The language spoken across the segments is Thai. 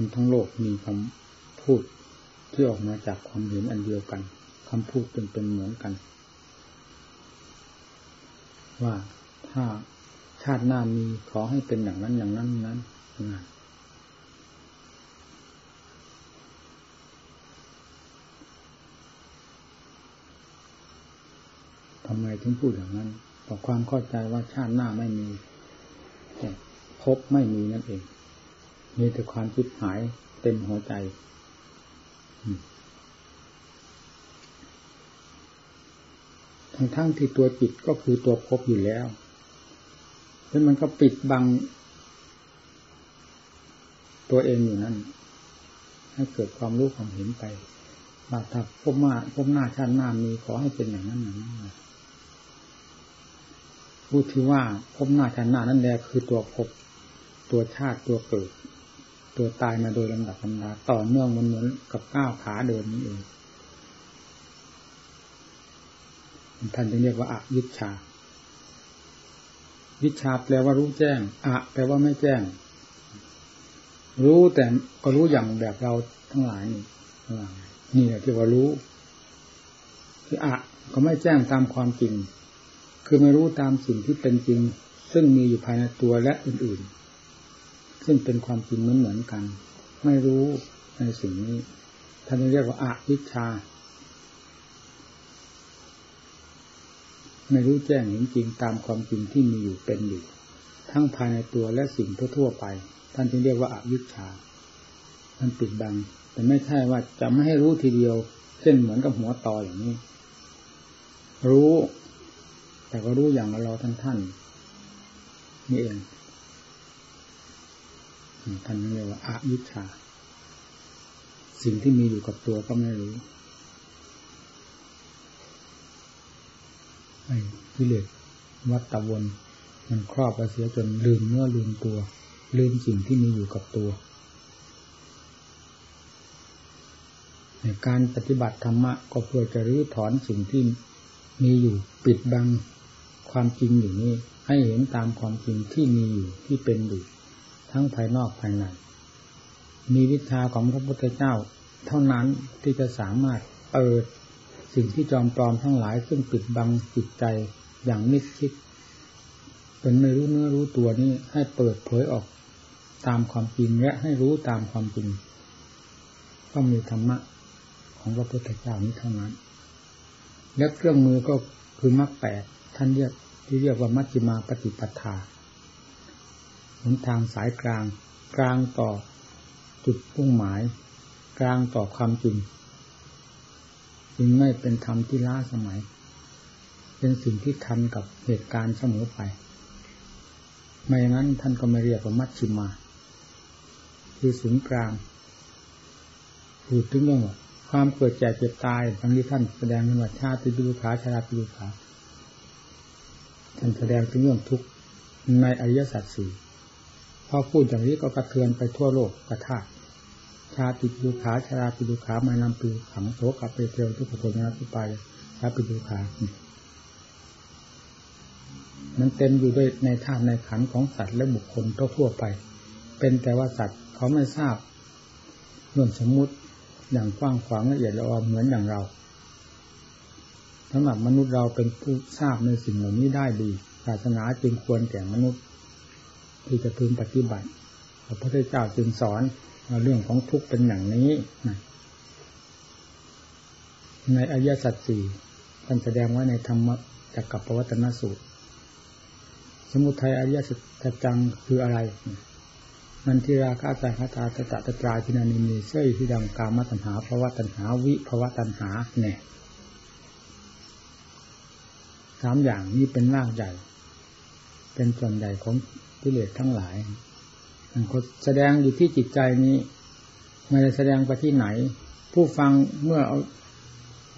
คนทั้งโลกมีคำพูดที่ออกมาจากความเห็นอันเดียวกันคำพูดเป็นเป็นเหมือนกัน ว่าถ้าชาติหน้ามีขอให้เป็นอย่างนั้นอย่างนั้นนั้นนะทำไมถึงพูดอย่างนั้นต่อความเข้าใจว่าชาติหน้าไม่มีพบไม่มีนั่นเอง มีแต่ความคิดหายเต็มหัวใจ ทั้งทั้งที่ตัวจิตก็คือตัวพบอยู่แล้ว แล้วมันก็ปิดบัง ตัวเองอยู่นั่น ให้เกิดความรู้ความเห็นไปว่าถ้าพบมาพบหน้าชาติหน้ามีขอให้เป็นอย่างนั้นอย่างนั้นพูดที่ว่าพบหน้าชาติหน้านั่นแหละคือตัวพบตัวชาติตัวเกิด ตัวตายมาโดยลำดับลำดาต่อเนื่องมันเหมือนกับก้าวขาเดินนี้เองท่านจะเรียกว่าอาวิชา วิชาแปลว่ารู้แจ้งอะแปลว่าไม่แจ้ง รู้แต่ก็รู้อย่างแบบเราทั้งหลายนี่นี่แหละที่ว่ารู้คืออะก็ไม่แจ้งตามความจริง คือไม่รู้ตามสิ่งที่เป็นจริง ซึ่งมีอยู่ภายในตัวและอื่น ซึ่งเป็นความจริงเหมือนเหมือนกัน ไม่รู้ในสิ่งนี้ท่านเรียกว่าอะวิชา ไม่รู้แจ้งเห็นจริงตามความจริงที่มีอยู่เป็นอยู่ ทั้งภายในตัวและสิ่งทั่วๆไป ท่านจึงเรียกว่าอาวิชชามันปิดบัง แต่ไม่ใช่ว่าจะไม่ให้รู้ทีเดียว เช่นเหมือนกับหัวตออย่างนี้ รู้ แต่ก็รู้อย่างเราท่านท่านนี่เอง ท่านเรียกว่าอาวิชชา สิ่งที่มีอยู่กับตัวก็ไม่รู้ไอ้กิเลสวัตตะวน มันครอบไปเสียจนลืมเนื้อลืมตัว ลืมสิ่งที่มีอยู่กับตัวในการปฏิบัติธรรมะก็เพื่อจะรื้อถอนสิ่งที่มีอยู่ปิดบังความจริงอยู่นี้ให้เห็นตามความจริงที่มีอยู่ที่เป็นอยู่ ทั้งภายนอกภายใน มีวิชาของพระพุทธเจ้า เท่านั้นที่จะสามารถเปิดสิ่งที่จอมปลอมทั้งหลาย ซึ่งปิดบังจิตใจอย่างมิดชิดเป็นไม่รู้เนื้อรู้ตัวนี้ให้เปิดเผยออกตามความจริงและให้รู้ตามความจริงก็มีธรรมะของพระพุทธเจ้านี้เท่านั้น และเครื่องมือก็คือมรรคแปดท่านเรียกที่เรียกว่ามัชฌิมาปฏิปทา หนทางสายกลาง กลางต่อจุดปุ่งหมาย กลางต่อความจริงจึงไม่เป็นธรรมที่ล้าสมัย เป็นสิ่งที่ทันกับเหตุการณ์เสมอไปไม่อย่างนั้นท่านก็ไม่เรียกว่ามัชชิมา คือศูนย์กลางพูดถึงเรื่องความเกิดแก่เจ็บตายทั้งที่ท่านแสดงในวัชาติปิดุขาชาลาปิดุขาท่านแสดงถึงเรื่องทุกข์ในอริยสัจสี่ พอพูดอย่างนี้ก็กระเทือนไปทั่วโลกกระทาชาติปิดุขาชาราปิดุขามานาปีขังโสกับเปเทวทุกขโทนะทุกไปชาปิดุขามันเต็มอยู่ด้วยในธาตุในขันของสัตว์และบุคคลทั่วไป เป็นแต่ว่าสัตว์เขาไม่ทราบเรื่องสมมุติอย่างกว้างขวางละเอียดละออเหมือนอย่างเราสำหรับมนุษย์เราเป็นผู้ทราบในสิ่งเหล่านี้ได้ดี ศาสนาจึงควรแก่มนุษย์ ที่จะพึงปฏิบัติพระพุทธเจ้าจึงสอนเรื่องของทุกข์เป็นอย่างนี้ในอริยสัจสี่ท่านแสดงไว้ในธรรมจักกับปวัตนสูตร สมุทัยอริยสัจจังคืออะไรนันทิราคาตาคาตาตตะตตราทินานิมีเสยที่ดังกามตัญหาภาวะตัญหาวิภาวะตัญหาเนี่ยสามอย่างนี้เป็นรากใหญ่ เป็นส่วนใหญ่ของกิเลสทั้งหลายก็แสดงอยู่ที่จิตใจนี้ไม่ได้แสดงไปที่ไหน ผู้ฟังเมื่อเอา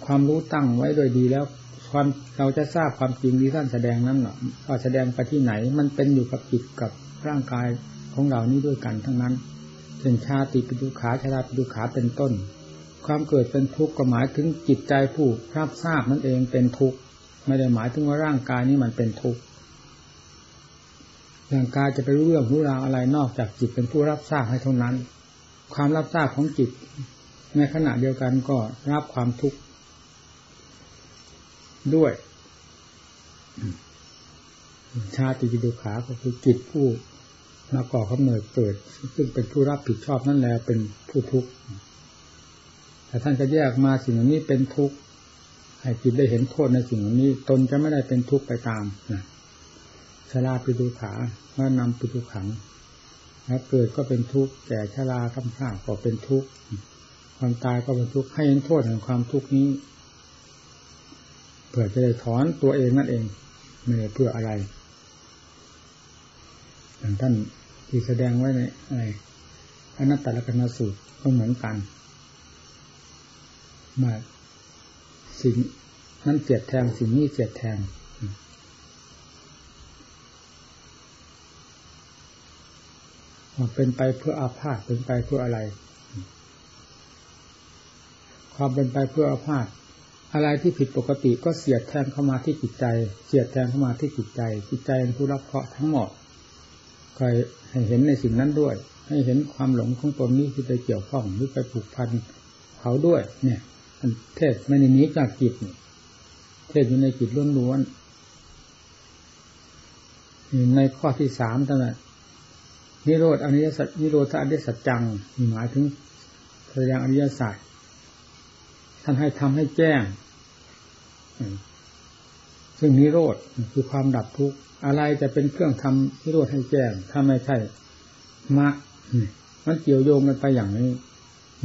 ความรู้ตั้งไว้โดยดีแล้ว ความเราจะทราบความจริงที่ท่านแสดงนั้นหรอว่าแสดงไปที่ไหน มันเป็นอยู่กับจิตกับร่างกายของเรานี้ด้วยกันทั้งนั้นเช่นชาติปิดุขาชาติปิดุขาเป็นต้น ความเกิดเป็นทุกข์ก็หมายถึงจิตใจผู้รับทราบนั่นเองเป็นทุกข์ไม่ได้หมายถึงว่าร่างกายนี้มันเป็นทุกข์ ร่างกายจะไปรู้เรื่องรู้ราวอะไรนอกจากจิตเป็นผู้รับทราบให้เท่านั้น ความรับทราบของจิต ในขณะเดียวกันก็รับความทุกข์ด้วยชาติจิตุขาก็คือจิตผู้มาก่อกำเนิดเกิด ซึ่งเป็นผู้รับผิดชอบนั่นแหละเป็นผู้ทุกข์แต่ท่านก็แยกมาสิ่งนี้เป็นทุกข์ให้จิตได้เห็นโทษในสิ่งนี้ ตนจะไม่ได้เป็นทุกข์ไปตามนะ ชราปิตุขาเมื่อนำปิตุขังแล้วเกิดก็เป็นทุกข์แก่ชราคำพาก็เป็นทุกข์ความตายก็เป็นทุกข์ให้เห็นโทษแห่งความทุกข์นี้เพื่อจะได้ถอนตัวเองนั่นเองไม่ได้เพื่ออะไรอย่างท่านที่แสดงไว้ในอะไรอนัตตลกนสูตรก็เหมือนกันมาสิ่งนั้นเจียดแทงสิ่งนี้เจียดแทง เป็นไปเพื่ออาพาธเป็นไปเพื่ออะไร ความเป็นไปเพื่ออาพาธอะไรที่ผิดปกติก็เสียดแทงเข้ามาที่จิตใจ เสียดแทงเข้ามาที่จิตใจ จิตใจเป็นผู้รับเคราะห์ทั้งหมดคอยให้เห็นในสิ่งนั้นด้วย ให้เห็นความหลงของตนนี้ที่ไปเกี่ยวข้องหรือไปผูกพันเขาด้วย เนี่ยเทศไม่ในนี้จากจิตเทศอยู่ในจิตล้วนๆในข้อที่สามตั้งแต่นิ นิโรธอริยสัจนิโรธอริยสัจจังหมายถึงแสดงอริยสัจท่านให้ทำให้แจ้ง ซึ่งนิโรธคือความดับทุกข์อะไรจะเป็นเครื่องทำนิโรธให้แจ้ง ถ้าไม่ใช่มรรคมันเกี่ยวโยงกันไปอย่างนี้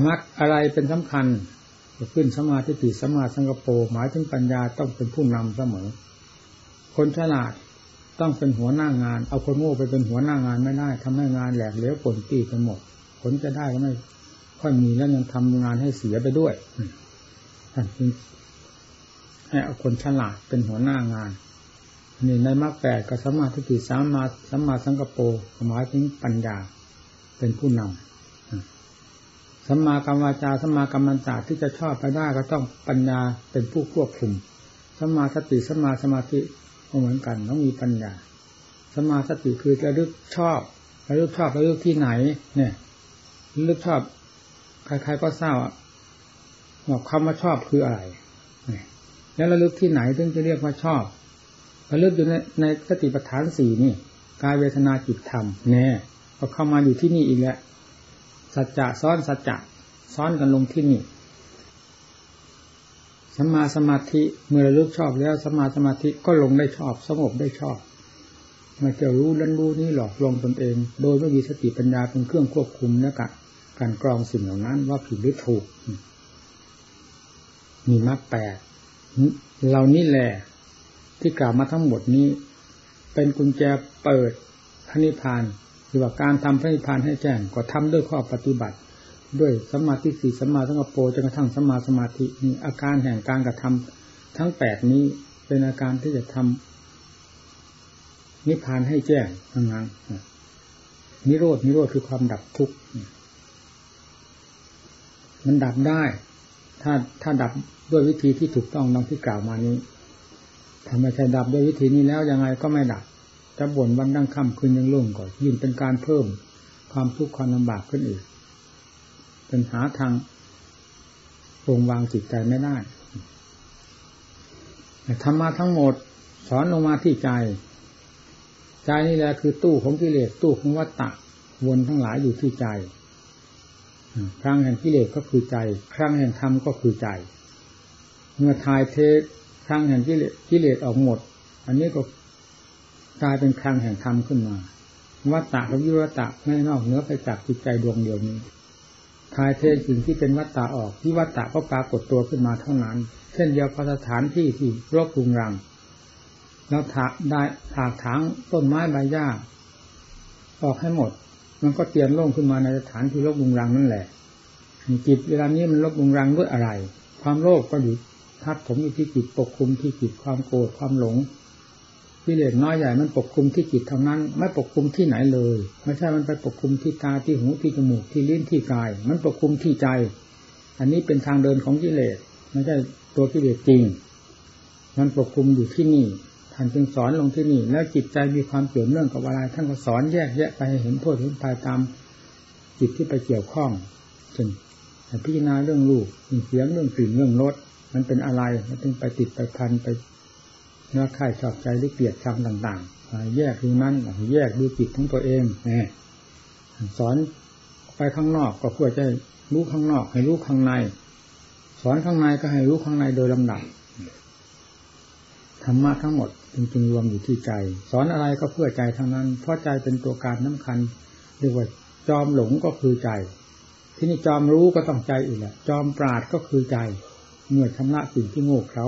มรรคอะไรเป็นสำคัญจะขึ้นสมาธิติสมาสังกโปหมายถึงปัญญาต้องเป็นผู้นำเสมอ คนฉลาด ต้องเป็นหัวหน้างาน เอาคนโง่ไปเป็นหัวหน้างานไม่ได้ทำให้งานแหลกเหลวปนปีไปหมด ผลจะได้ก็ไม่ค่อยมีแล้วยังทำงานให้เสียไปด้วยท่านจึงให้เอาคนฉลาดเป็นหัวหน้างานนี่ในมรรคแปดกับสมาธิติสามมาสัมมาสังกปรหมายถึงปัญญาเป็นผู้นำสัมมากรรมวาจาสัมมากรรมันตาที่จะชอบไปได้ก็ต้องปัญญาเป็นผู้ควบคุมสัมมาสติสัมมาสมาธิ ก็เหมือนกันต้องมีปัญญา สมาสติคือระลึกชอบระลึกชอบระลึกที่ไหน เนี่ยระลึกชอบ ใครๆก็ทราบว่าคำว่าชอบคืออะไรเนี่ยแล้วระลึกที่ไหนถึงจะเรียกว่าชอบระลึกอยู่ในในสติปัฏฐานสี่นี่กายเวทนาจิตธรรมแน่พอเข้ามาอยู่ที่นี่อีกแล้วสัจจะซ้อนสัจจะซ้อนกันลงที่นี่ สมาสมาธิเมื่อระลึกชอบแล้วสมาสมาธิก็ลงได้ชอบสงบได้ชอบมาจะรู้ดันรู้นี่หลอกลงตนเอง โดยไม่มีสติปัญญาเป็นเครื่องควบคุมและกะการกรองสิ่งเหล่านั้นว่าผิดหรือถูก มีมรรคแปดเรานี่แหละที่กล่าวมาทั้งหมดนี้ เป็นกุญแจเปิดพระนิพพานคือว่าการทำพระนิพพานให้แจ้งก็ทำด้วยข้อปฏิบัติ ด้วยสมาธิสี่สมาสังกปรจนกระทั่งสมาสมาธินี่อาการแห่งการกระทำทั้งแปดนี้เป็นอาการที่จะทำนิพพานให้แจ้งทั้งนั้นนิโรดนิโรธคือความดับทุกข์มันดับได้ ถ้าถ้าดับด้วยวิธีที่ถูกต้องดังที่กล่าวมานี้ถ้าไม่ใช่ดับด้วยวิธีนี้แล้วยังไงก็ไม่ดับจะบ่นวันดังค่ำคืนยังรุ่งก่อนยิ่งเป็นการเพิ่มความทุกข์ความลำบากขึ้นอีก เป็นหาทางปรงวางจิตใจไม่ได้ธรรมะทั้งหมดสอนลงมาที่ใจ ใจนี่แหละคือตู้ของกิเลสตู้ของวัตตะวนทั้งหลายอยู่ที่ใจครั้งแห่งกิเลสก็คือใจ ครั้งแห่งธรรมก็คือใจ เมื่อทายเทครั้งแห่งกิเลสกิเลสออกหมด อันนี้ก็กลายเป็นครั้งแห่งธรรมขึ้นมาวัตตะกับยุวัตตะไม่นอกเหนือไปจากจิตใจดวงเดียวนี้ ทายเทสิ่งที่เป็นวัตตะออกที่วัตตะก็ปรากฏตัวขึ้นมาเท่านั้น เช่นเดียวกับสถานที่ที่รบรุงรังแล้วถากได้ถากถางต้นไม้ใบหญ้า ออกให้หมด มันก็เตียนโล่งขึ้นมาในสถานที่รบรุงรังนั่นแหละจิตเวลานี้มันรบรุงรังด้วยอะไร ความโลภก็อยู่ทับผมอยู่ที่จิตปกคลุมที่จิตความโกรธความหลง กิเลสน้อยใหญ่มันปกคลุมที่จิตเท่านั้น ไม่ปกคลุมที่ไหนเลย ไม่ใช่มันไปปกคลุมที่ตาที่หูที่จมูกที่ลิ้นที่กาย มันปกคลุมที่ใจ อันนี้เป็นทางเดินของกิเลสไม่ใช่ตัวกิเลสจริง มันปกคลุมอยู่ที่นี่ท่านจึงสอนลงที่นี่ แล้วจิตใจมีความเกี่ยวเนื่องกับอะไรท่านก็สอนแยกแยะไปเห็นโทษเห็นภัยตามจิตที่ไปเกี่ยวข้องจนแต่พิจารณาเรื่องรูปเสียงเรื่องกลิ่นเรื่องรสมันเป็นอะไรมันจึงไปติดไปพันไป เนื้อข่ายชอบใจหรือเกลียดชังต่างๆ แยกดูนั้นแยกดูจิตของตัวเองนี่สอนไปข้างนอกก็เพื่อจะรู้ข้างนอก ให้รู้ข้างใน สอนข้างในก็ให้รู้ข้างในโดยลำดับธรรมะทั้งหมดจริงๆรวมอยู่ที่ใจ สอนอะไรก็เพื่อใจทั้งนั้น เพราะใจเป็นตัวการสาคัญเรียกว่าจอมหลงก็คือใจ ที่นี่จอมรู้ก็ต้องใจอีกแหละจอมปราดก็คือใจเมื่อชำระสิ่งที่โง่เขา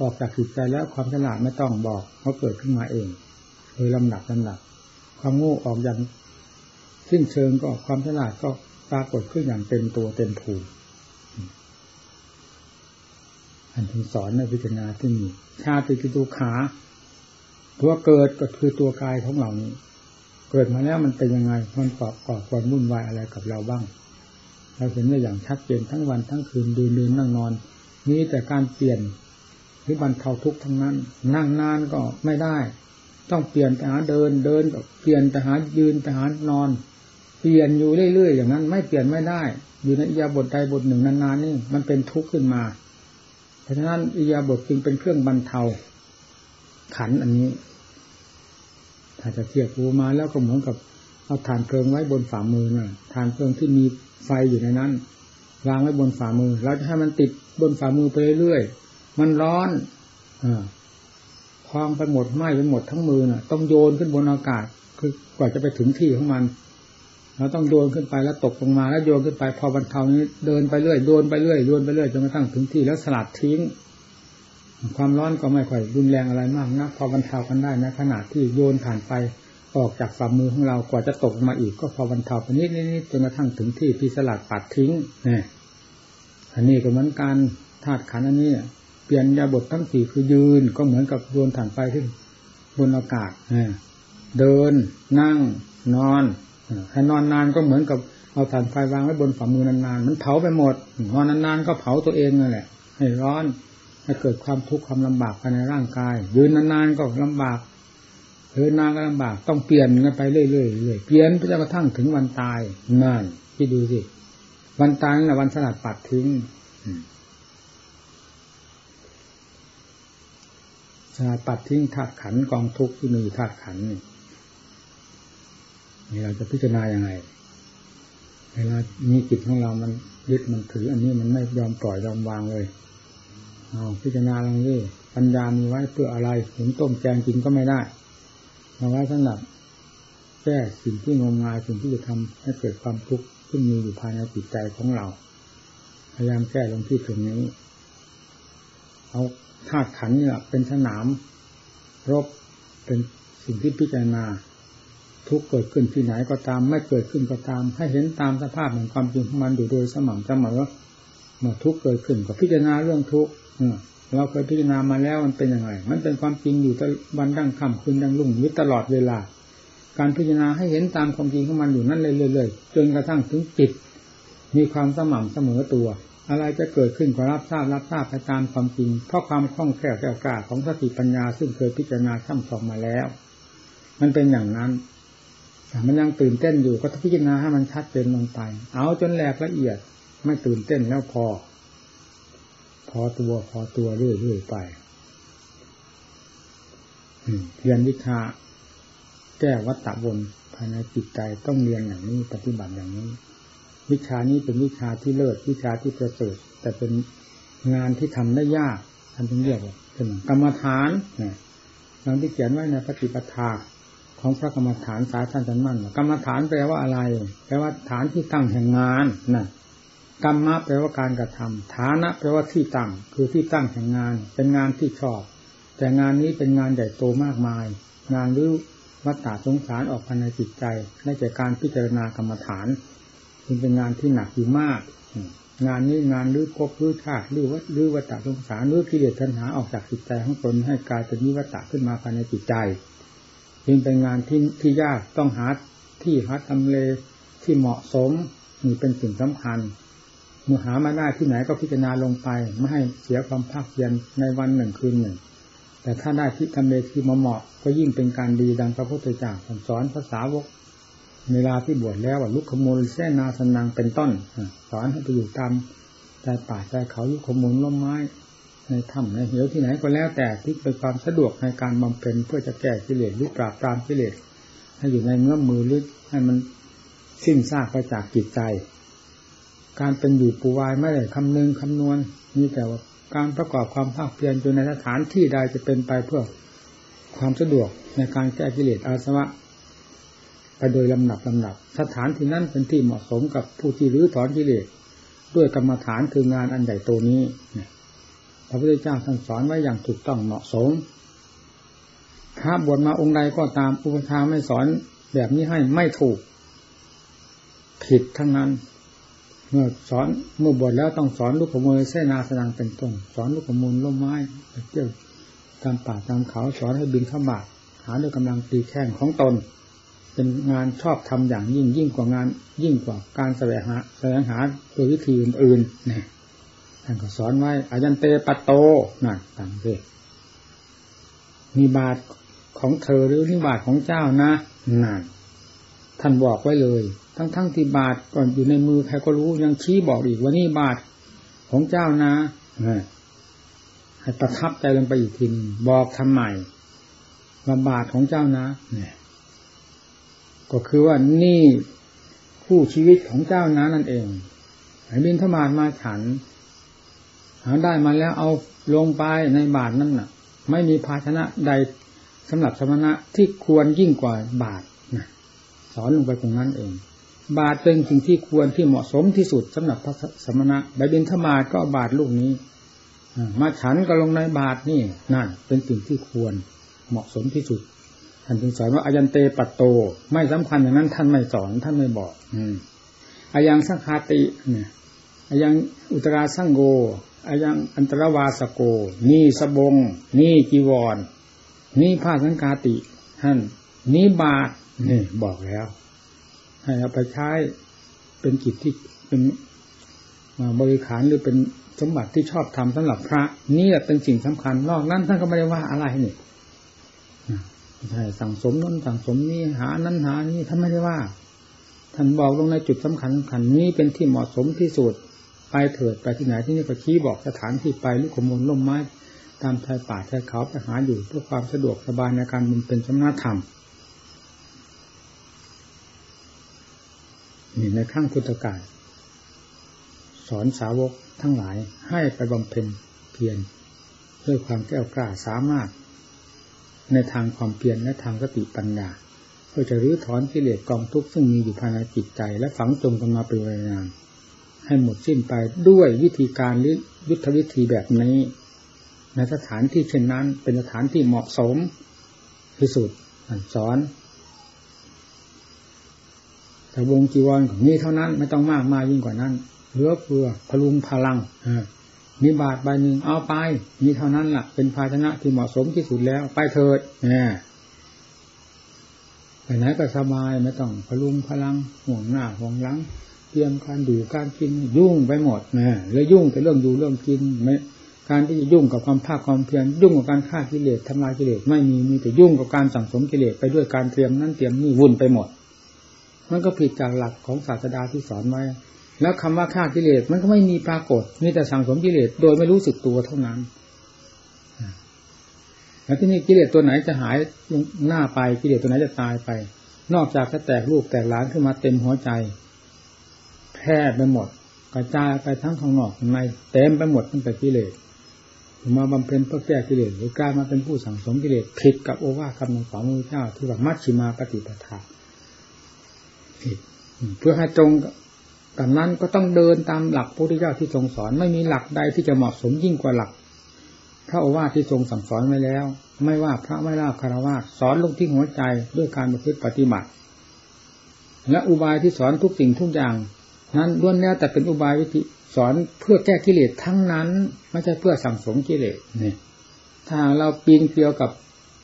ออกจากจิตใจแล้วความฉลาดไม่ต้องบอกเขาเกิดขึ้นมาเองโดยลำดับลำดับความโง่ออกอย่างสิ้นเชิงก็ความฉลาดก็ปรากฏขึ้นอย่างเต็มตัวเต็มภูมิอันที่สอนในพิจารณาที่มีชาติกิตุขาตัวเกิดก็คือตัวกายของเรานี้ เกิดมาแล้วมันเป็นยังไงมันก่อก่อความวุ่นวายอะไรกับเราบ้าง เราเห็นได้อย่างชัดเจนทั้งวันทั้งคืนดืนเดินนั่งนอนมีแต่การเปลี่ยน หรือบรรเทาทุกข์ทั้งนั้น นั่งนานก็ไม่ได้ ต้องเปลี่ยนไปหาเดินเดินก็เปลี่ยนไปหายืนไปหานอน เปลี่ยนอยู่เรื่อยๆอย่างนั้น ไม่เปลี่ยนไม่ได้ อยู่ในอียาบทใดบทหนึ่งนานๆนี่มันเป็นทุกข์ขึ้นมา เพราะฉะนั้นอียาบทจึงเป็นเครื่องบรรเทา ขันอันนี้ ถ้าจะเทียบรูมาแล้วก็เหมือนกับเอาฐานเพลิงไว้บนฝ่ามือน่ะฐานเพลิงที่มีไฟอยู่ในนั้นวางไว้บนฝ่ามือ เราจะให้มันติดบนฝ่ามือไปเรื่อยๆ มันร้อนอพองไปหมดไหม้ไปหมดทั้งมือน่ะ ต้องโยนขึ้นบนอากาศ คือกว่าจะไปถึงที่ของมันเราต้องโยนขึ้นไปแล้วตกลงมาแล้วโยนขึ้นไป พอบรรเทานี้เดินไปเรื่อยโยนไปเรื่อยโยนไปเรื่อยจนกระทั่งถึงที่แล้วสลัดทิ้ง ความร้อนก็ไม่ค่อยรุนแรงอะไรมากนะพอบรรเทากันได้นะขนาดที่โยนผ่านไปออกจากฝ่ามือของเรากว่าจะตกมาอีก ก็พอบรรเทาไปนิดนิดจนกระทั่งถึงที่พี่สลัดปัดทิ้งเนี่ยอันนี้ก็เหมือนการธาตุขันอันนี้ เปลี่ยนยาบททั้งสี่คือยืน ก็เหมือนกับโยนผ่านไปที่บนอากาศเดิน นั่ง นอนถ้านอนนานก็เหมือนกับเอาถ่านไฟวางไว้บนฝ่ามือนานๆมันเผาไปหมดนอนนานๆก็เผาตัวเองนั่นแหละ ให้ร้อนให้เกิดความทุกข์ความลำบากภายในร่างกาย ยืนนานๆก็ลำบากเดินนานก็ลำบากต้องเปลี่ยนกันไปเรื่อยๆเรื่อยเปลี่ยนไปจนกระทั่งถึงวันตายนั่นที่ดูสิวันตายน่ะวันสลัดปัดทิ้ง สลัดปัดทิ้งธาตุขันกองทุกข์ที่มีธาตุขันนี่นี่เราจะพิจารณาอย่างไรเวลามีจิตของเรามันยึดมันถือ อันนี้มันไม่ยอมปล่อยยอมวางเลยเอาพิจารณาลองนี่ปัญญามีไว้เพื่ออะไรห็นต้มแกงกินก็ไม่ได้เอาไว้สำหรับแก้สิ่งที่งมงายสิ่งที่จะทำให้เกิดความทุกข์ที่มีอยู่ภายในจิตใจของเรา พยายามแก้ลงที่ตรงนี้ เอาธาตุขันเนี่ยเป็นสนาม รบเป็นสิ่งที่พิจารณา ทุกเกิดขึ้นที่ไหนก็ตาม ไม่เกิดขึ้นก็ตาม ให้เห็นตามสภาพแห่งความจริงของมันอยู่โดยสม่ำเสมอเมื่อทุกเกิดขึ้นก็พิจารณาเรื่องทุกเราเคยพิจารณามาแล้วมันเป็นยังไง มันเป็นความจริงอยู่วันดั้งค่ำคืนดังรุ่งอยู่ตลอดเวลา การพิจารณาให้เห็นตามความจริงของมันอยู่นั่นเรื่อยๆจนกระทั่งถึงจิต มีความสม่ำเสมอตัว อะไรจะเกิดขึ้นก็รับทราบรับทราบไปตามความจริง เพราะความคล่องแคล่วแก้วกล้าของสติปัญญาซึ่งเคยพิจารณาช่ำชองมาแล้ว มันเป็นอย่างนั้นแต่มันยังตื่นเต้นอยู่ก็พิจารณาให้มันชัดเจนลงไป เอาจนแหลกละเอียดไม่ตื่นเต้นแล้วพอ พอตัวพอตัวเรื่อยๆไปเรียนวิชาแก้วัตตะบนภายในจิตใจต้องเรียนอย่างนี้ปฏิบัติอย่างนี้ วิชานี้เป็นวิชาที่เลิศวิชาที่ประเสริฐแต่เป็นงานที่ทำได้ยากท่านถึงเรียกว่าเป็นกรรมฐานเนี่ยดังที่เขียนไว้ในปฏิปทาของพระกรรมฐานสายท่านจันมั่นกรรมฐานแปลว่าอะไร แปลว่าฐานที่ตั้งแห่งงานนั่นกรรมะแปลว่าการกระทำฐานะแปลว่าที่ตั้งคือที่ตั้งแห่งงาน เป็นงานที่ชอบ แต่งานนี้เป็นงานใหญ่โตมากมาย งานรื้อวัฏฏะสงสารออกภายในจิตใจได้จากการพิจารณากรรมฐาน จึงเป็นงานที่หนักอยู่มาก งานนี้งานรื้อภพรื้อชาติรื้อวัฏรื้อวัฏฏะสงสารรื้อกิเลสทันหาออกจากจิตใจของตนให้กลายเป็นนิวัฏฏะขึ้นมาภายในจิตใจจึงเป็นงานที่ที่ยากต้องหาที่หาทำเลที่เหมาะสมนี่เป็นสิ่งสำคัญเมื่อหามาได้ที่ไหนก็พิจารณาลงไป ไม่ให้เสียความภาคเพียรในวันหนึ่งคืนหนึ่ง แต่ถ้าได้ที่ทำเลที่เหมาะก็ยิ่งเป็นการดีดังพระพุทธเจ้าสอนภาษาวก เวลาที่บวชแล้วลุกขโมยเส้นนาสนังเป็นต้นสอนให้ไปอยู่ตามใจป่าใจเขาลุกขโมยล้มไม้ในถ้ำในเหวที่ไหนก็แล้วแต่ที่เป็นความสะดวกในการบำเพ็ญเพื่อจะแก้กิเลสหรือปราบปรามกิเลสให้อยู่ในเงื้อมมือหรือให้มันสิ้นซากไปจากจิตใจ การเป็นอยู่ปูวายไม่ได้คำนึงคำนวณมีแต่ว่าการประกอบความภาคเพียรอยู่ในสถานที่ใดจะเป็นไปเพื่อความสะดวกในการแก้กิเลสอาสวะ ไปโดยลำดับลำดับ สถานที่นั้นเป็นที่เหมาะสมกับผู้ที่รื้อถอนกิเลสด้วยกรรมฐานคืองานอันใหญ่โตนี้พระพุทธเจ้าท่านสอนไว้อย่างถูกต้องเหมาะสมพระบวชมาองค์ใดก็ตามอุปชาไม่สอนแบบนี้ให้ไม่ถูก ผิดทั้งนั้น เมื่อสอนเมื่อบวชแล้วต้องสอนลูกขโมยเสนาสนังเป็นต้นสอนลูกขมยล้มไม้เที่ยวตามป่าตามเขาสอนให้บินข้าบาทหาด้วยกำลังตีแข้งของตน เป็นงานชอบทำอย่างยิ่งยิ่งกว่างาน ยิ่งกว่าการแสวงหาแสวงหาโดยวิธีอื่นๆนี่ท่านก็สอนไว้อายันเตปโตนั่นต่างเยมีบาทของเธอหรือนิบาทของเจ้านะนั่นท่านบอกไว้เลย ทั้งทั้งที่บาทก่อนอยู่ในมือใครก็รู้ยังชี้บอกอีกว่านี่บาทของเจ้านะให้ประทับใจลงไปอีกทีบอกทำไมว่าบาทของเจ้านะ เนี่ย ก็คือว่านี่คู่ชีวิตของเจ้านะนั่นเองไอบินธมามาฉัน หาได้มาแล้วเอาลงไปในบาทนั่นน่ะ ไม่มีภาชนะใดสำหรับสมณะที่ควรยิ่งกว่าบาทนะสอนลงไปตรงนั้นเอง บาทเป็นสิ่งที่ควรที่เหมาะสมที่สุดสำหรับพระสมณะใบบินธมาก็บาทลูกนี้มาฉันก็ลงในบาทนี่นั่นเป็นสิ่งที่ควรเหมาะสมที่สุด ท่านจึงสอนว่าอายันเตปัตโต ไม่สำคัญอย่างนั้น ท่านไม่สอนท่านไม่บอก อืมอายังสังคาติเนี่ยอายังอุตราสังโกอายังอันตรวาสโก นี่สบง นี่จีวร นี่ผ้าสังคาติ ท่าน นี่บาทนี่บอกแล้ว ให้เอาไปใช้เป็นกิจที่เป็นบริขารหรือเป็นสมบัติที่ชอบทำสำหรับพระ นี่แหละเป็นสิ่งสำคัญ นอกนั้นท่านก็ไม่ได้ว่าอะไรนี่ ใช่สั่งสมนั้นสั่งสมนี้หานั้นหานี้ท่านไม่ได้ว่า ท่านบอกลงในจุดสำคัญขันนี้เป็นที่เหมาะสมที่สุดไปเถิดไปที่ไหนที่นี่ก็ชี้บอกสถานที่ไปลูกขมลล่มไม้ ตามชายป่าชายเขาไปหาอยู่เพื่อความสะดวกสบายในการมันเป็นสมณธรรมนี่ในข้างพุทธกาลสอนสาวกทั้งหลายให้ไปบำเพ็ญเพียรด้วยความแก้วกล้าสามารถ ในทางความเพียรและทางสติปัญญาเพื่อจะรื้อถอนกิเลสกองทุกข์ซึ่งมีอยู่ภายในจิตใจ และฝังจมกันมาเป็นเวลานานให้หมดสิ้นไปด้วยวิธีการหรือยุทธวิธีแบบนี้ ในสถานที่เช่นนั้นเป็นสถานที่เหมาะสมที่สุดสอนแต่วงจีวรของนี้เท่านั้นไม่ต้องมากมายยิ่งกว่านั้นเหลือเฟือพลุงพลัง มีบาทใบหนึ่งเอาไป มีเท่านั้นละ่ะ เป็นภาชนะที่เหมาะสมที่สุดแล้ว ไปเถิดเนี่ยไปไหนก็สบายไม่ต้องพลุงพลังห่วงหน้าห่วงหลัง เตรียมการดูการกินยุ่งไปหมดนะเลยยุ่งแต่เรื่องดูเรื่องกินไม่การที่จะยุ่งกับความภาคความเพียรยุ่งกับการฆ่ากิเลสทำลายกิเลสไม่มีมีแต่ยุ่งกับการสั่งสมกิเลสไปด้วยการเตรียมนั่นเตรียมนี่วุ่นไปหมด มันก็ผิดจากหลักของศาสดาที่สอนไว้ แล้วคำว่าฆ่ากิเลสมันก็ไม่มีปรากฏมีแต่สั่งสมกิเลสโดยไม่รู้สึกตัวเท่านั้นแล้วที่นี่กิเลสตัวไหนจะหายหน้าไปกิเลสตัวไหนจะตายไป นอกจากจะแตกลูกแตกหลานขึ้นมาเต็มหัวใจ แพร่ไปหมด กระจายไปทั้งข้างนอกข้างในเต็มไปหมดตั้งแต่กิเลสมาบำเพ็ญเพื่อแก้กิเลสหรือกลายมาเป็นผู้สั่งสมกิเลสผิดกับโอวาทคำของพระพุทธเจ้าที่ว่ามัชชิมาปฏิปทาผิดเพื่อให้ตรง ดังนั้นก็ต้องเดินตามหลักพระพุทธเจ้าที่ทรงสอน ไม่มีหลักใดที่จะเหมาะสมยิ่งกว่าหลักพระโอวาทที่ทรงสั่งสอนไว้แล้ว ไม่ว่าพระไม่ว่าคารวะสอนลงที่หัวใจด้วยการประพฤติปฏิบัติ และอุบายที่สอนทุกสิ่งทุกอย่าง นั้นล้วนแล้วแต่เป็นอุบายวิธีสอนเพื่อแก้กิเลสทั้งนั้น ไม่ใช่เพื่อสั่งสมกิเลสเนี่ยถ้าเราปีนเกลียวกับ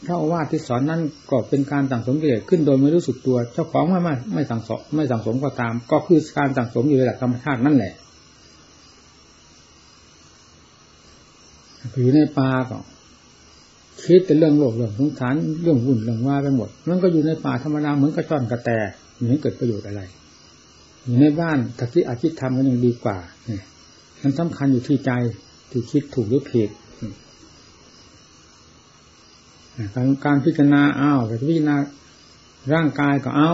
พระวาทที่สอนนั้นก็เป็นการสั่งสมกิเลสขึ้นโดยไม่รู้สึกตัว เจ้าของไม่ไม่ไม่สั่งสมไม่สั่งสมก็ตาม ก็คือการสั่งสมอยู่ในหลักธรรมชาตินั่นแหละอยู่ในป่าก็คิดแต่เรื่องโลกเรื่องสงสารเรื่องวุ่นเรื่องว่าไปหมด มันก็อยู่ในป่าธรรมดาเหมือนกระจอนกระแตไม่เกิดประโยชน์อะไร อยู่ในบ้านตะกี้อาชีพทำก็ยังดีกว่าเนี่ยมันสำคัญอยู่ที่ใจที่คิดถูกหรือผิด การพิจารณาอ้าวแต่พิจารณาร่างกายก็เอา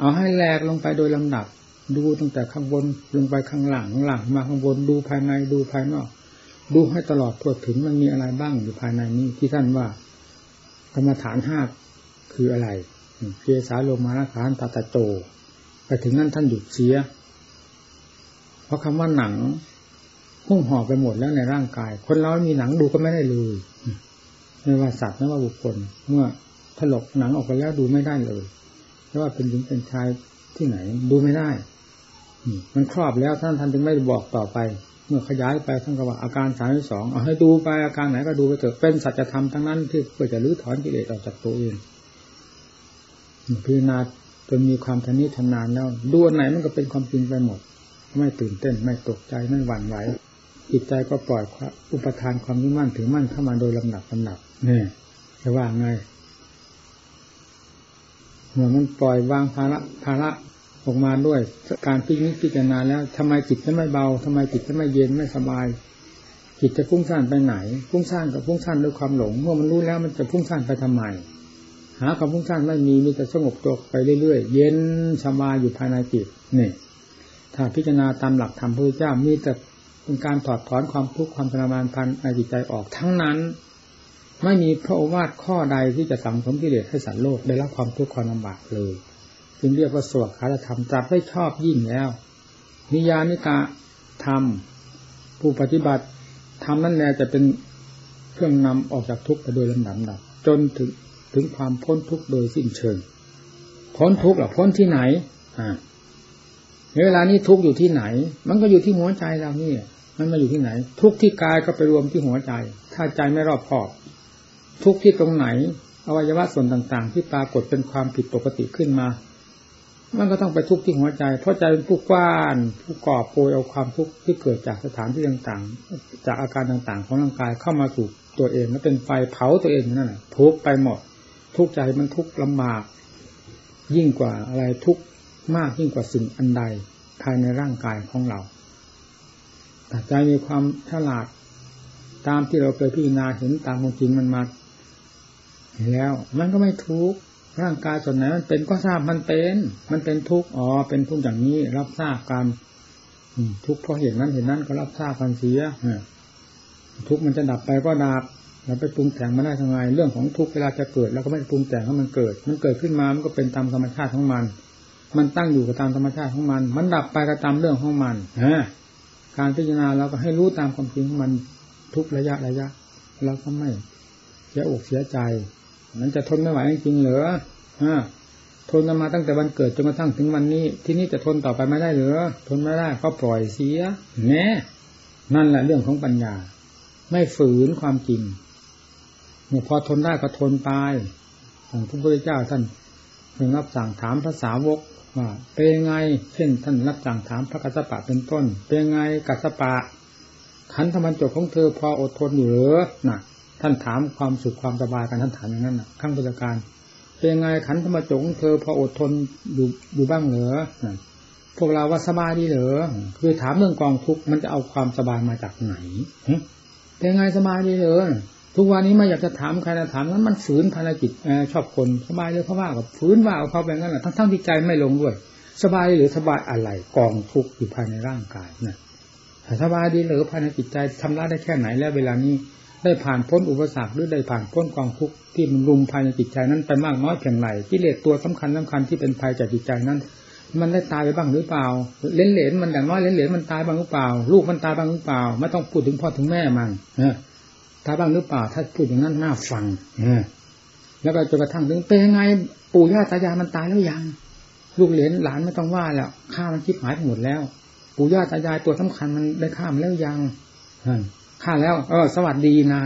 เอาให้แหลกลงไปโดยลำดับ ดูตั้งแต่ข้างบนลงไปข้างหลังหลังมาข้างบนดูภายในดูภายนอก ดูให้ตลอดทั่วถึงมันมีอะไรบ้างอยู่ภายในนี้ที่ท่านว่ากรรมฐานห้าคืออะไรเพียสาโลมานาคานตาตาโตไปถึงนั้นท่านหยุดเสีย เพราะคำว่าหนังหุ้มห่อไปหมดแล้วในร่างกาย คนเรามีหนังดูก็ไม่ได้เลย ไม่ว่าสัตว์ไม่ว่าบุคคล เมื่อถลกหนังออกไปแล้วดูไม่ได้เลยไม่ว่าเป็นหญิงเป็นชายที่ไหน ดูไม่ได้มันครอบแล้วท่านท่านจึงไม่บอกต่อไป เมื่อขยายไปท่านก็ว่าอาการสามสองเอาให้ดูไปอาการไหนก็ดูไปเถอะเป็นสัจธรรมทั้งนั้นที่เพื่อจะรื้อถอนกิเลสออกจากตัวเองพิจารณาจนมีความทนิชำนาญแล้วดูอันไหนมันก็เป็นความจริงไปหมด ไม่ตื่นเต้นไม่ตกใจไม่หวั่นไหว จิตใจก็ปล่อยอุปทานความยึดมั่นถือมั่นเข้ามาโดยลำดับลำดับนี่จะว่าไงเหมือนมันปล่อยวางภาระภาระออกมาด้วย การพิจิตพิจารณาแล้วทำไมจิตจะไม่เบาทำไมจิตจะไม่เย็นไม่สบาย จิตจะพุ่งซ่านไปไหน พุ่งซ่านกับพุ่งซ่านด้วยความหลง เมื่อมันรู้แล้วมันจะพุ่งซ่านไปทำไม หาความพุ่งซ่านไม่มีมีแต่สงบตัวไปเรื่อยๆเย็นสบายอยู่ภายในจิตนี่ถ้าพิจารณาตามหลักธรรมพระพุทธเจ้ามีแต่ เป็นการถอดถอนความทุกข์ความทรมานพันในจิตใจออกทั้งนั้น ไม่มีพระโอวาทข้อใดที่จะสั่งสมกิเลสให้สัตว์โลกได้รับความทุกข์ความลำบากเลย จึงเรียกว่าสวดคาธรรมจับได้ชอบยิ่งแล้ว นิยานิกาธรรม ผู้ปฏิบัติธรรมนั่นแหละจะเป็นเครื่องนำออกจากทุกข์ไปโดยลำดับดับจนถึงถึงความพ้นทุกข์โดยสิ้นเชิงพ้นทุกข์หรอพ้นที่ไหน อ่า เวลานี้ทุกอยู่ที่ไหน มันก็อยู่ที่หัวใจเรานี่มันมาอยู่ที่ไหน ทุกที่กายก็ไปรวมที่หัวใจ ถ้าใจไม่รอบคอบ ทุกที่ตรงไหน อวัยวะส่วนต่างๆ ที่ปรากฏเป็นความผิดปกติขึ้นมา มันก็ต้องไปทุกที่หัวใจ เพราะใจเป็นผู้กว้านผู้กอบโปยเอาความทุกข์ที่เกิดจากสถานที่ต่างๆ จากอาการต่างๆ ของร่างกายเข้ามาสู่ตัวเองแล้วเป็นไฟเผาตัวเองนั่นแหละทุกไปหมดทุกใจมันทุกข์ลำบากยิ่งกว่าอะไรทุกข์ มากยิ่งกว่าสิ่งอันใดภายในร่างกายของเราแต่ใจมีความฉลาดตามที่เราเคยพิจารณาเห็นตามความจริงมันมาแล้ว มันก็ไม่ทุกข์ร่างกายส่วนไหนมันเป็นก็ทราบมันเป็น มันเป็นทุกข์อ๋อเป็นทุกข์อย่างนี้ รับทราบกันทุกข์เพราะเหตุนั้นเห็นนั้นก็รับทราบกันเสียทุกข์มันจะดับไปก็ดับเราไปปรุงแต่งมันได้ทำไงเรื่องของทุกข์เวลาจะเกิดเราก็ไม่ปรุงแต่งให้มันเกิด มันเกิดขึ้นมามันก็เป็นตามธรรมชาติของมัน มันตั้งอยู่กับตามธรรมชาติของมัน มันดับไปก็ตามเรื่องของมันฮะการพิจารณาเราก็ให้รู้ตามความจริงของมันทุกระยะระยะเราก็ไม่เสียอกเสียใจ มันจะทนไม่ไหวจริงเหรอฮะทนมาตั้งแต่วันเกิดจนกระทั่งถึงวันนี้ ที่นี่จะทนต่อไปไม่ได้หรือทนไม่ได้ก็ปล่อยเสียแน่นั่นแหละเรื่องของปัญญา ไม่ฝืนความจริงเนี่ยพอทนได้ก็ทนไปอย่างพระพุทธเจ้าท่าน เพิ่งรับสั่งถามภาษาวกว่าเป็นไง เช่น ท่านรับสั่งถามพระกัสสปะเป็นต้น เป็นไงกัสสปะขันธมันจบของเธอพออดทนอยู่หรือน่ะ ท่านถามความสุขความสบายกันท่านถามอย่างนั้นน่ะข้างราชการเป็นไงขันธมาจงเธอพออดทนอยู่อยู่บ้างเหรอพวกเราว่าสบายดีเหรอคือถามเรื่องกองทุกข์มันจะเอาความสบายมาจากไหนเป็นไงสบายดีเหรอ ทุกวันนี้ไม่อยากจะถามใครนะถามนั้นมันฝืนภารกิจชอบคนสบายเลยเพราะว่ากับฝืนว่าเอาเขาไปงั้นแหละทั้งทั้งที่ใจไม่ลงด้วย สบายหรือสบายอะไรกองทุกข์อยู่ภายในร่างกายนะสบายดีหรือภายในจิตใจทำได้ได้แค่ไหนแล้ว เวลานี้ได้ผ่านพ้นอุปสรรคหรือได้ผ่านพ้นกองทุกข์ที่มันรุมภายในจิตใจนั้นไปมากน้อยเพียงไรกิเลสตัวสำคัญสำคัญที่เป็นภัยจากจิตใจนั้น มันได้ตายไปบ้างหรือเปล่าเล่นเหลนมันอย่างน้อยเล่นเหลนมันตายบ้างหรือเปล่า ลูกมันตายบ้างหรือเปล่า ไม่ต้องพูดถึงพ่อถึงแม่มัน ตาบ้างหรือเปล่า ถ้าพูดอย่างนั้นน่าฟังแล้วก็จนกระทั่งถึงเป็นยังไงปู่ย่าตายายมันตายแล้วยังลูกเหลนหลานไม่ต้องว่าแล้วฆ่ามันคิดหายไปหมดแล้ว ปู่ย่าตายายตัวสำคัญมันได้ฆ่ามันแล้วยังฆ่าแล้ว เออ สวัสดีนะ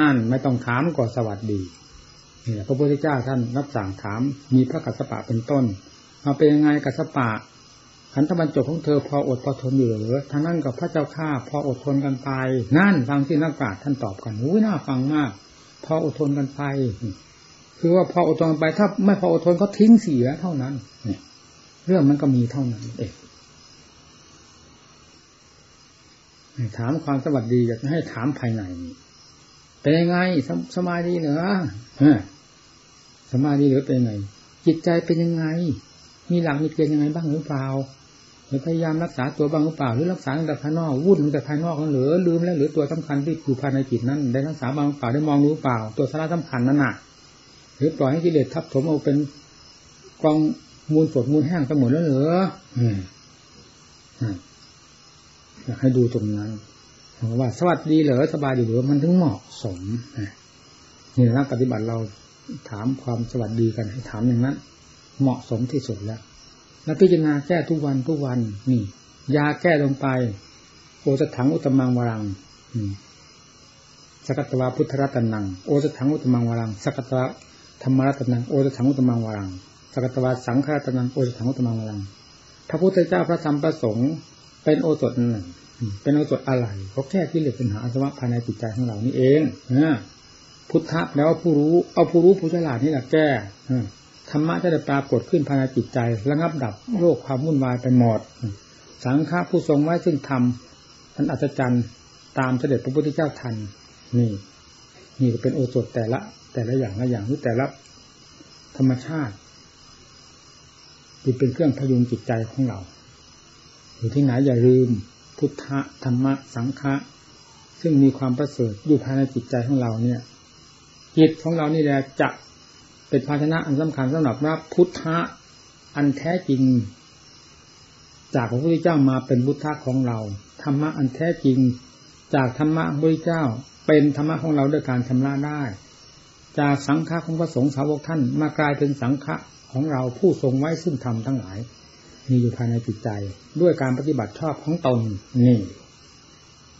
นั่นไม่ต้องถามก็สวัสดีนี่แหละพระพุทธเจ้าท่านรับสั่งถาม มีพระกัสสปะเป็นต้นมาเป็นยังไงกัสสปะ ขันธบรรจบของเธอพออดพอทนอยู่หรือทางนั้นกับพระเจ้าข้าพออดทนกันไป นั่นฟังที่นักปราชญ์ท่านตอบกันอุ้ยน่าฟังมาก พออดทนกันไป คือว่าพออดทนไป ถ้าไม่พออดทนก็ทิ้งเสียเท่านั้นเนี่ยเรื่องมันก็มีเท่านั้นเองถามความสวัสดีอยากให้ถามภายในเป็นยังไงสสมาธิเหรอสมาธิหรือเป็นยังไง จิตใจเป็นยังไง มีหลักมีเกณฑ์ยังไงบ้างหรือเปล่า รือพยายามรักษาตัวบ้างหรือเปล่าหรือรักษาแต่ภายนอกวุ่นแต่ภายนอกนั่นหรือลืมแล้วหรือตัวสำคัญที่อยู่ภายในจิตนั้นได้รักษาบ้างหรือเปล่าได้มองรู้เปล่า ตัวสาระสำคัญนั่นน่ะ หรือปล่อยให้กิเลสทับถมเอาเป็นกองมูลสดมูลแห้งไปหมดแล้วเหรออยากให้ดูตรงนั้นว่า สวัสดีเหรอสบายดีหรือมันถึงเหมาะสมนี่นักปฏิบัติเราถามความสวัสดีกันให้ถามอย่างนั้น เหมาะสมที่สุดแล้ว แล้วพิจารณาแก้ทุกวันทุกวันนี่ ยาแก้ลงไปโอสถังอุตมังวรังสกัตวาพุทธรัตนังโอสถังอุตมังวรังสกัตวาธรรมรัตนังโอสถังอุตมังวรังสกัตวาสังฆรัตนังโอสถังอุตมังวรังพระพุทธเจ้าพระธรรมพระสงฆ์เป็นโอสถนึ่งเป็นโอสถอะไรเขาแก้กิเหลสปัญหาอสวะภายในจิตใจของเรานี่เองนะพุทธะแล้วผู้รู้เอาผู้รู้ผู้ฉลาดนี่แหละแก้ รรมะจะได้ปรากฏขึ้นภายในจิตใจระงับดับโลกความวุ่นวายไปหมด สังฆาผู้ทรงไว้ซึ่งธรรมอันอัศจรรย์ตามเสด็จพระพุทธเจ้าทันนี่ นี่ก็เป็นโอสถแต่ละ แต่ละอย่างละอย่างหรือแต่ละธรรมชาติที่เป็นเครื่องพยุงจิตใจของเรา อยู่ที่ไหนอย่าลืม พุทธะธรรมะ สังฆะซึ่งมีความประเสริฐอยู่ภายในจิตใจของเราเนี่ยจิตของเรานี่แหละจะ เป็นภาชนะอันสำคัญสำหรับว่าพุทธะอันแท้จริง จากพระพุทธเจ้ามาเป็นพุทธะของเราธรรมะอันแท้จริง จากธรรมะพระพุทธเจ้า เป็นธรรมะของเราด้วยการชำระได้ จากสังฆะของพระสงฆ์สาวกท่านมากลายเป็นสังฆะของเราผู้ทรงไว้ซึ่งธรรมทั้งหลาย มีอยู่ภายในจิตใจ ด้วยการปฏิบัติชอบของตนนี่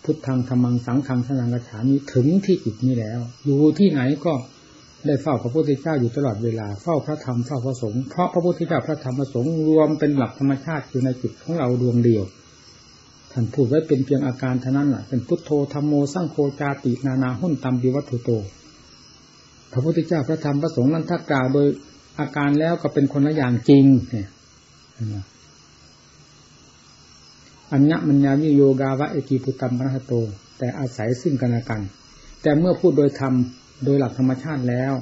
พุทธังธรรมังสังฆังสนังกระฉามีถึงที่จิตนี้แล้ว อยู่ที่ไหนก็ ได้เฝ้าพระพุทธเจ้าอยู่ตลอดเวลาเฝ้าพระธรรมเฝ้าพระสงฆ์เพราะพระพุทธเจ้าพระธรรมพระสงฆ์รวมเป็นหลักธรรมชาติอยู่ในจิตของเราดวงเดียวท่านพูดไว้เป็นเพียงอาการเท่านั้นแหละเป็นพุทโธธรรมโมสังโฆจาตินานาหุ่นตามดิวัตถุโต พระพุทธเจ้าพระธรรมพระสงฆ์นั้นถ้ากล่าวโดยอาการแล้วก็เป็นคนละอย่างจริงเนี่ยอัญญมัญญาวิโยกาวะเอกีปุตตัมปะโต แต่อาศัยซึ่งกันและกัน แต่เมื่อพูดโดยธรรม โดยหลักธรรมชาติแล้ว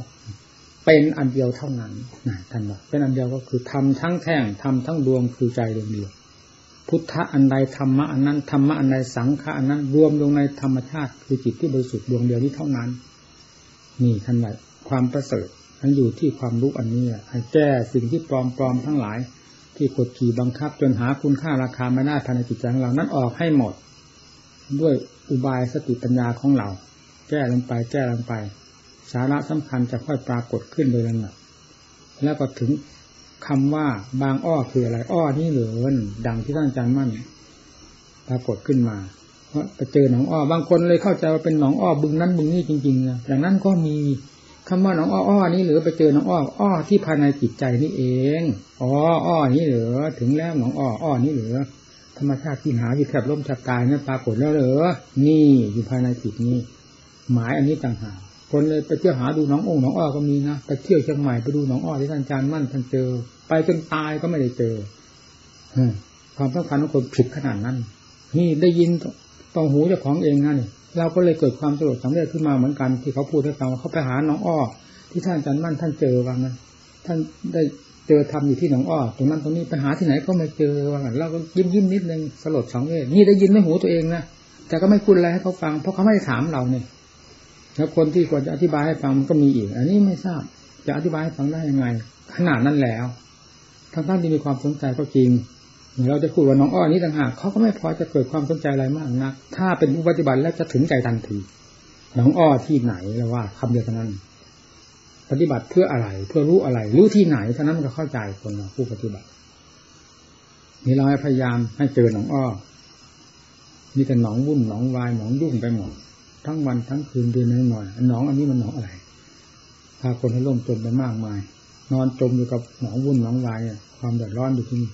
เป็นอันเดียวเท่านั้นนะท่านบอกเป็นอันเดียวก็คือทำทั้งแท่งทำทั้งดวงคือใจดวงเดียว พุทธะอันใดธรรมะอันนั้นธรรมะอันใดสังขะอันนั้น รวมลงในธรรมชาติ คือจิตที่บริสุทธิ์ดวงเดียวนี้เท่านั้น นี่ท่านว่าความประเสริฐมันอยู่ที่ความรู้อันนี้ให้แก้สิ่งที่ปลอมๆทั้งหลาย ที่กดขี่บังคับ จนหาคุณค่าราคาไม่ได้ภายในจิตใจของเรานั้นออกให้หมด ด้วยอุบายสติปัญญาของเรา แก้ลงไป แก้ลงไป สาระสำคัญจะค่อยปรากฏขึ้นโดยลำดับแล้วก็ถึงคำว่าบางอ้อคืออะไร อ้อนี่เหลือดังที่ท่านอาจารย์มั่น ปรากฏขึ้นมาเพราะไปเจอหนองอ้อบางคนเลยเข้าใจว่าเป็นหนองอ้อบึงนั้นบึงนี้จริงๆนะอย่างนั้นก็มีคำว่าหนองอ้ออ้อนี้หรือไปเจอหนองอ้ออ้อที่ภายในจิตใจนี่เองอ๋ออ้อนี้เหรอถึงแล้วหนองอ้ออ้อนี้เหรอธรรมชาติที่หาอยู่แคบล้มจับตายนั่นปรากฏแล้วเหรอนี่อยู่ภายในจิตนี้ หมายอันนี้ต่างหากคนเลยไปเที่ยวหาดูน้ององค์น้องอ้อก็มีนะไปเที่ยวเชียงใหม่ไปดูน้องอ้อที่ท่านอาจารย์มั่นท่านเจอ ไปจนตายก็ไม่ได้เจอความต้องการของคนผิดขนาดนั้น นี่ได้ยินต้องหูเจ้าของเองนะนี่เราก็เลยเกิดความสลดสังเวชขึ้นมาเหมือนกันที่เขาพูดให้ฟังเขาไปหาน้องอ้อ ที่ท่านอาจารย์มั่นท่านเจอว่างั้นท่านได้เจอทำอยู่ที่หนองอ้อตรงนั้นตรงนี้ไปหาที่ไหนก็ไม่เจอว่างั้นเราก็ยิ้มยิ้มนิดนึงสลดสังเวชนี่ได้ยินไม่หูตัวเองนะแต่ก็ไม่พูดอะไรให้เขาฟัง เพราะเขาไม่ได้ถามเราเนี่ย แล้วคนที่ควรจะอธิบายให้ฟังมันก็มีอีก อันนี้ไม่ทราบ จะอธิบายให้ฟังได้ยังไง ขนาดนั้นแล้วทั้งท่านที่มีความสนใจก็จริงเราจะพูดว่าน้องอ้อนี้ต่างหากเขาก็ไม่พอจะเกิดความสนใจอะไรมากนักถ้าเป็นผู้ปฏิบัติแล้วจะถึงใจทันทีน้องอ้อที่ไหนแล้วว่าคำเดียวกันนั้น ปฏิบัติเพื่ออะไร เพื่อรู้อะไร รู้ที่ไหนเท่านั้นก็เข้าใจคนเราผู้ปฏิบัตินี่เราให้พยายามให้เจอหนองอ้อมีแต่หนองวุ่นหนองวายหนองยุ่งไปหมด ทั้งวันทั้งคืนเดือนหน่อยหนองอันนี้มันหนองอะไรพาคนให้ล่มจมไปมากมาย นอนจมอยู่กับหนองวุ่นหนองวายความเดือดร้อนอยู่ที่นี่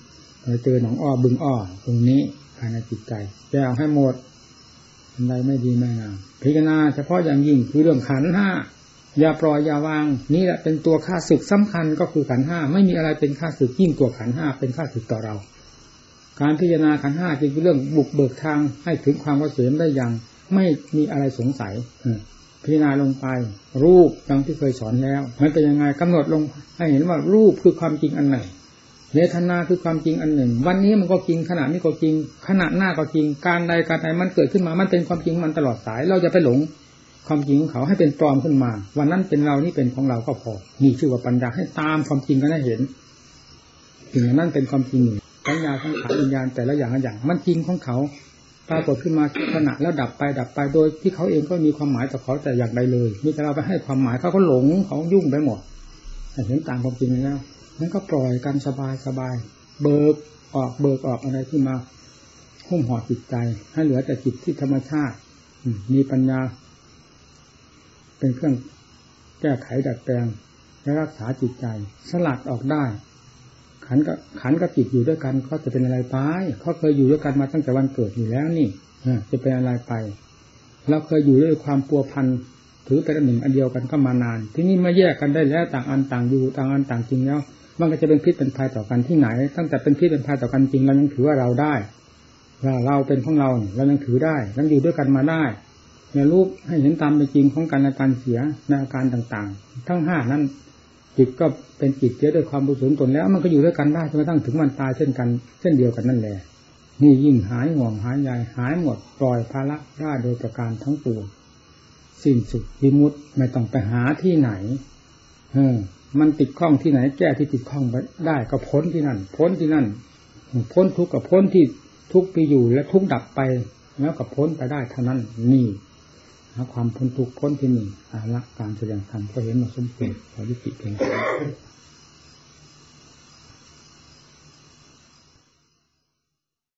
เจอหนองอ้อบึงอ้อตรงนี้ภายในจิตใจแก้ให้หมดอันใดไม่ดีไม่งามพิจารณาเฉพาะอย่างยิ่งคือเรื่องขันห้าอย่าปล่อยอย่าวาง นี่แหละเป็นตัวค่าศึกสำคัญก็คือขันห้าไม่มีอะไรเป็นค่าศึกยิ่งตัวขันห้าเป็นค่าศึกต่อเรา การพิจารณาขันห้าจึงเป็นเรื่องบุกเบิกทางให้ถึงความเกษมได้อย่าง ไม่มีอะไรสงสัยพิจารณาลงไป รูปดังที่เคยสอนแล้ว มันเป็นยังไงกำหนดลง ให้เห็นว่ารูปคือความจริงอันไหนเวทนาคือความจริงอันหนึ่ง วันนี้มันก็จริงขณะนี้ก็จริง ขณะหน้าก็จริง การใดการใดมันเกิดขึ้นมา มันเป็นความจริงมันตลอดสาย เราจะไปหลงความจริงของเขาให้เป็นปลอมขึ้นมา วันนั้นเป็นเรานี่เป็นของเราก็พอ มีชื่อว่าปัญญาให้ตามความจริงกันให้เห็นสิ่งนั้นเป็นความจริงสัญญาสังขาวิญญาณแต่ละอย่างอย่าง มันจริงของเขา ปรากฏขึ้นมาขณะแล้วดับไปดับไปโดยที่เขาเองก็มีความหมายต่อเขาแต่อย่างใดเลยมีแต่เราไปให้ความหมายเขาก็หลงเขายุ่งไปหมดเห็นตามความจริงแล้วนั้นก็ปล่อยกันสบายสบาย เบิกออกเบิกออกอะไรที่มาหุ้มห่อจิตใจ ให้เหลือแต่จิตที่ธรรมชาติมีปัญญา เป็นเครื่องแก้ไขดัดแปลงและรักษาจิตใจ สลัดออกได้ ขันกับขันกับจิตอยู่ด้วยกันเขาจะเป็นอะไรไปเขาเคยอยู่ด้วยกันมาตั้งแต่วันเกิดอยู่แล้วนี่จะเป็นอะไรไปเราเคยอยู่ด้วยความปัวพันถือเป็นหนึ่งอันเดียวกันก็มานาน ที่นี่มาแยกกันได้แล้วต่างอันต่างอยู่ต่างอันต่างจริงแล้ว มันก็จะเป็นพิษเป็นภัยต่อกันที่ไหน ตั้งแต่เป็นพิษเป็นภัยต่อกันจริงเรายังถือว่าเราได้ว่าเราเป็นของเราเรายังถือได้ยังอยู่ด้วยกันมาได้อย่ารู้ให้เห็นตามเป็นจริงของการอาการเสียในอาการต่างๆ ทั้งห้านั้น จิตก็เป็นจิตเสียด้วยความบุญตนแล้ว มันก็อยู่ด้วยกันได้จนกระทั่งถึงวันตายเช่นกันเช่นเดียวกันนั่นแหละนี่ยิ่งหายห่วงหายใหญ่หายหมดปล่อยภาระได้โดยประการทั้งปวงสิ้นสุดวิมุตไม่ต้องไปหาที่ไหนเออมันติดข้องที่ไหน แก้ที่ติดข้องได้ก็พ้นที่นั่น พ้นที่นั่น พ้นทุกข์กับพ้นที่ทุกข์ไปอยู่และทุกข์ดับไป แล้วก็พ้นไปได้เท่านั้นนี่ หาความพ้นทุกข์พ้นที่หนึ่งอาละการแสดงธรรมก็เห็นมาสมควรพอยุติเพียง